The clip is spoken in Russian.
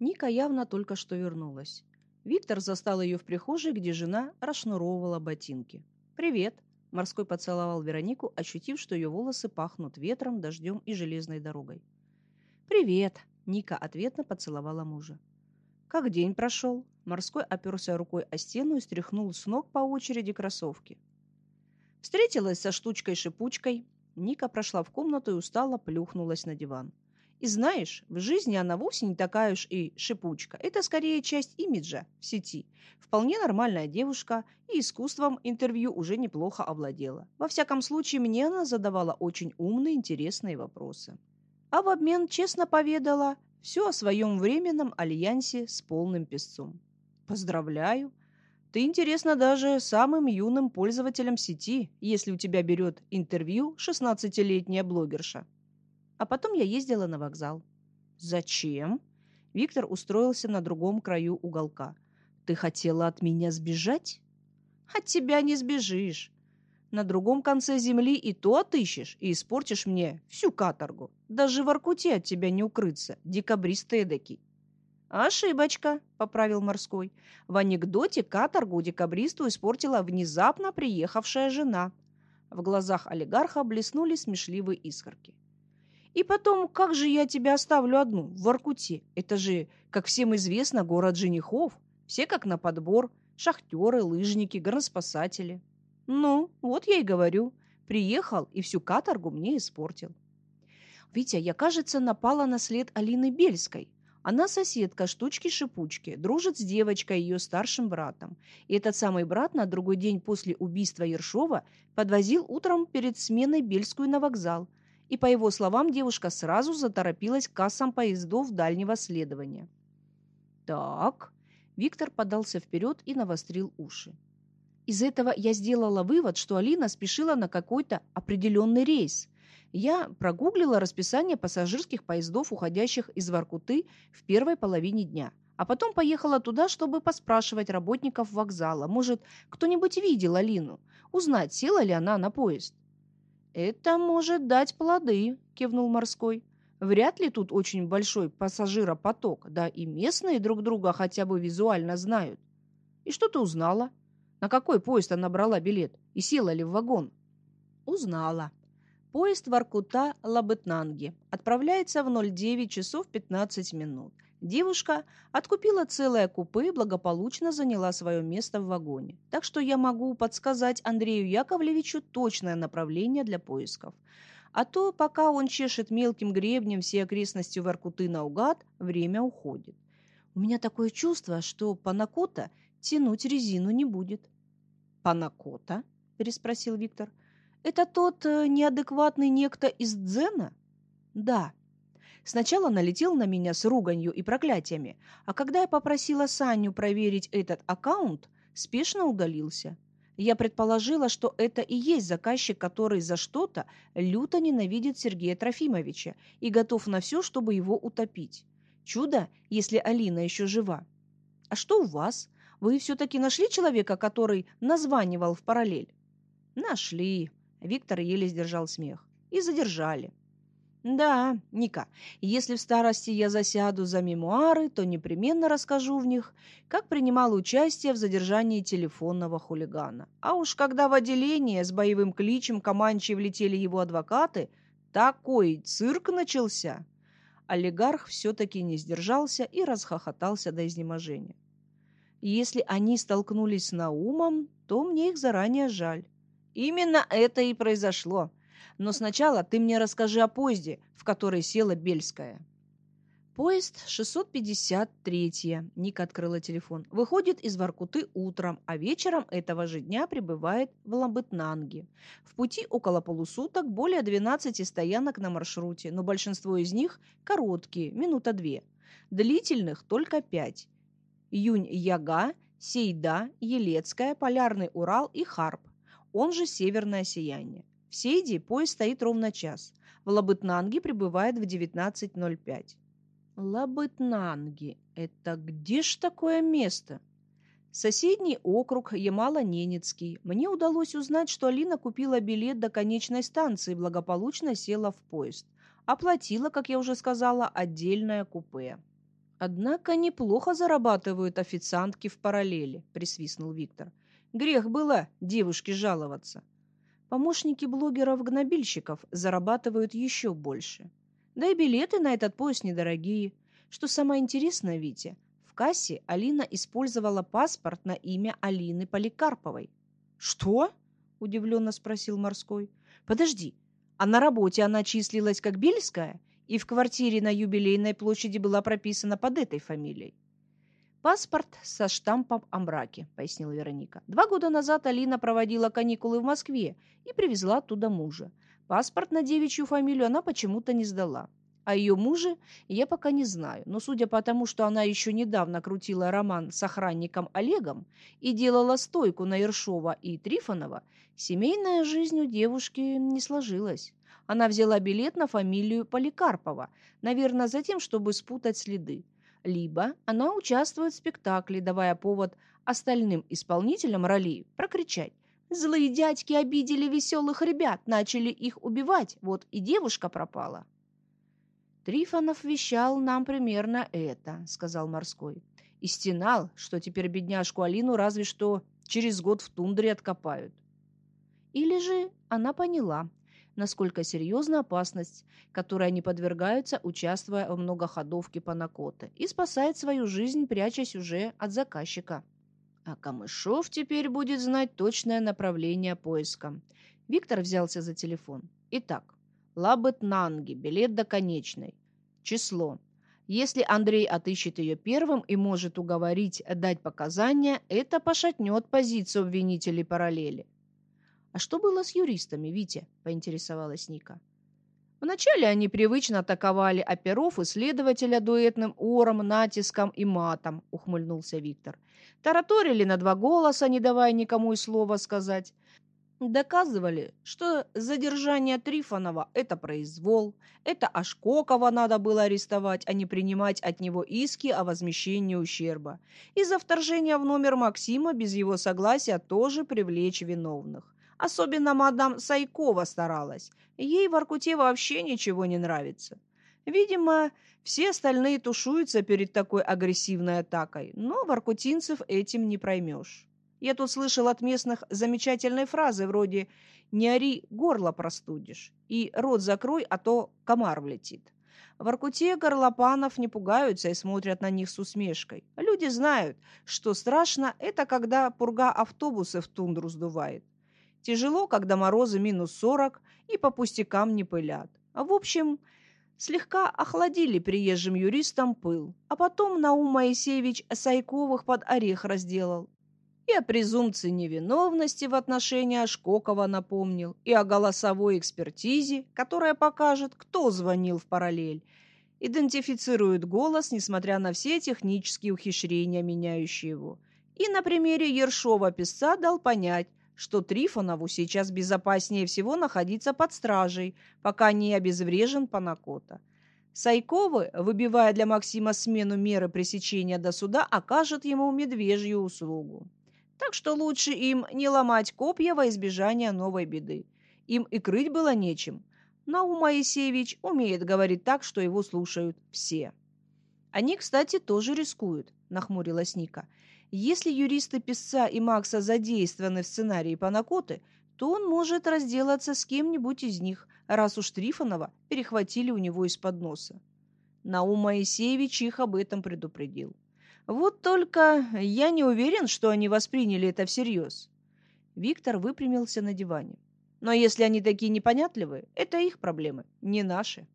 Ника явно только что вернулась. Виктор застал ее в прихожей, где жена расшнуровывала ботинки. «Привет!» – Морской поцеловал Веронику, ощутив, что ее волосы пахнут ветром, дождем и железной дорогой. «Привет!» – Ника ответно поцеловала мужа. «Как день прошел?» Морской оперся рукой о стену и стряхнул с ног по очереди кроссовки. Встретилась со штучкой-шипучкой. Ника прошла в комнату и устало плюхнулась на диван. И знаешь, в жизни она вовсе не такая уж и шипучка. Это скорее часть имиджа в сети. Вполне нормальная девушка и искусством интервью уже неплохо овладела. Во всяком случае, мне она задавала очень умные, интересные вопросы. А в обмен честно поведала все о своем временном альянсе с полным песцом. Поздравляю! Ты интересна даже самым юным пользователям сети, если у тебя берет интервью 16-летняя блогерша. А потом я ездила на вокзал. Зачем? Виктор устроился на другом краю уголка. Ты хотела от меня сбежать? От тебя не сбежишь. На другом конце земли и то отыщешь, и испортишь мне всю каторгу. Даже в Аркуте от тебя не укрыться, декабрист эдакий. «Ошибочка», — поправил морской. В анекдоте каторгу декабристу испортила внезапно приехавшая жена. В глазах олигарха блеснули смешливые искорки. И потом, как же я тебя оставлю одну в Воркуте? Это же, как всем известно, город женихов. Все как на подбор. Шахтеры, лыжники, горноспасатели. Ну, вот я и говорю. Приехал и всю каторгу мне испортил. Витя, я, кажется, напала на след Алины Бельской. Она соседка штучки-шипучки, дружит с девочкой ее старшим братом. И этот самый брат на другой день после убийства Ершова подвозил утром перед сменой Бельскую на вокзал, и, по его словам, девушка сразу заторопилась к кассам поездов дальнего следования. «Так...» Виктор подался вперед и навострил уши. Из этого я сделала вывод, что Алина спешила на какой-то определенный рейс. Я прогуглила расписание пассажирских поездов, уходящих из Воркуты в первой половине дня, а потом поехала туда, чтобы поспрашивать работников вокзала. Может, кто-нибудь видел Алину? Узнать, села ли она на поезд. «Это может дать плоды», – кивнул морской. «Вряд ли тут очень большой пассажиропоток, да и местные друг друга хотя бы визуально знают. И что ты узнала? На какой поезд она брала билет? И села ли в вагон?» «Узнала. Поезд Воркута-Лабытнанги отправляется в 09 часов 15 минут. Девушка откупила целое купе и благополучно заняла свое место в вагоне. Так что я могу подсказать Андрею Яковлевичу точное направление для поисков. А то, пока он чешет мелким гребнем все окрестности Воркуты наугад, время уходит. У меня такое чувство, что Панакота тянуть резину не будет. «Панакота?» – переспросил Виктор. «Это тот э, неадекватный некто из Дзена?» «Да», Сначала налетел на меня с руганью и проклятиями, а когда я попросила Саню проверить этот аккаунт, спешно удалился. Я предположила, что это и есть заказчик, который за что-то люто ненавидит Сергея Трофимовича и готов на все, чтобы его утопить. Чудо, если Алина еще жива. А что у вас? Вы все-таки нашли человека, который названивал в параллель? Нашли. Виктор еле сдержал смех. И задержали. Да, Ника, если в старости я засяду за мемуары, то непременно расскажу в них, как принимал участие в задержании телефонного хулигана. А уж когда в отделение с боевым кличем Каманчи влетели его адвокаты, такой цирк начался. Олигарх все-таки не сдержался и расхохотался до изнеможения. Если они столкнулись с Наумом, то мне их заранее жаль. Именно это и произошло. Но сначала ты мне расскажи о поезде, в который села Бельская. Поезд 653, Ника открыла телефон, выходит из Воркуты утром, а вечером этого же дня прибывает в Ламбытнанге. В пути около полусуток, более 12 стоянок на маршруте, но большинство из них короткие, минута две. Длительных только пять. Юнь-Яга, Сейда, Елецкая, Полярный Урал и Харп, он же Северное Сияние. В Сейде поезд стоит ровно час. В Лабытнанге прибывает в 19.05. Лабытнанги – это где ж такое место? Соседний округ Ямало-Ненецкий. Мне удалось узнать, что Алина купила билет до конечной станции и благополучно села в поезд. Оплатила, как я уже сказала, отдельное купе. Однако неплохо зарабатывают официантки в параллели, присвистнул Виктор. Грех было девушке жаловаться. Помощники блогеров-гнобильщиков зарабатывают еще больше. Да и билеты на этот поезд недорогие. Что самое интересное, Витя, в кассе Алина использовала паспорт на имя Алины Поликарповой. «Что?» – удивленно спросил Морской. «Подожди, а на работе она числилась как Бельская? и в квартире на Юбилейной площади была прописана под этой фамилией. «Паспорт со штампом о браке», — пояснила Вероника. «Два года назад Алина проводила каникулы в Москве и привезла оттуда мужа. Паспорт на девичью фамилию она почему-то не сдала. О ее муже я пока не знаю, но судя по тому, что она еще недавно крутила роман с охранником Олегом и делала стойку на Ершова и Трифонова, семейная жизнь у девушки не сложилась. Она взяла билет на фамилию Поликарпова, наверное, за тем, чтобы спутать следы. Либо она участвует в спектакле, давая повод остальным исполнителям ролей прокричать «Злые дядьки обидели веселых ребят, начали их убивать, вот и девушка пропала». «Трифонов вещал нам примерно это», — сказал Морской. «И стенал, что теперь бедняжку Алину разве что через год в тундре откопают». Или же она поняла, насколько серьезна опасность, которой они подвергаются, участвуя в многоходовке Панакоты, и спасает свою жизнь, прячась уже от заказчика. А Камышов теперь будет знать точное направление поиска. Виктор взялся за телефон. Итак, Лабытнанги, билет до конечной. Число. Если Андрей отыщет ее первым и может уговорить дать показания, это пошатнет позицию обвинителей параллели. «А что было с юристами, Витя?» – поинтересовалась Ника. Вначале они привычно атаковали оперов и следователя дуэтным ором, натиском и матом, ухмыльнулся Виктор. Тараторили на два голоса, не давая никому и слова сказать. Доказывали, что задержание Трифонова – это произвол, это Ашкокова надо было арестовать, а не принимать от него иски о возмещении ущерба. И за вторжение в номер Максима без его согласия тоже привлечь виновных. Особенно мадам Сайкова старалась. Ей в Аркуте вообще ничего не нравится. Видимо, все остальные тушуются перед такой агрессивной атакой, но воркутинцев этим не проймешь. Я тут слышал от местных замечательной фразы вроде «Не ори, горло простудишь» и «Рот закрой, а то комар влетит». В Аркуте горлопанов не пугаются и смотрят на них с усмешкой. Люди знают, что страшно – это когда пурга автобусы в тундру сдувает. Тяжело, когда морозы минус сорок и по пустякам не пылят. А в общем, слегка охладили приезжим юристам пыл. А потом Наум Моисеевич Сайковых под орех разделал. И о презумпции невиновности в отношении Ашкокова напомнил, и о голосовой экспертизе, которая покажет, кто звонил в параллель, идентифицирует голос, несмотря на все технические ухищрения, меняющие его. И на примере Ершова-песца дал понять, что Трифонову сейчас безопаснее всего находиться под стражей, пока не обезврежен Панакота. Сайковы, выбивая для Максима смену меры пресечения до суда, окажут ему медвежью услугу. Так что лучше им не ломать копья во избежание новой беды. Им и крыть было нечем. Наум Моисеевич умеет говорить так, что его слушают все. Они, кстати, тоже рискуют, нахмурилась Ника. Если юристы Песца и Макса задействованы в сценарии Панакоты, то он может разделаться с кем-нибудь из них, раз уж Трифонова перехватили у него из-под носа. Наум Моисеевич их об этом предупредил. Вот только я не уверен, что они восприняли это всерьез. Виктор выпрямился на диване. Но если они такие непонятливые, это их проблемы, не наши.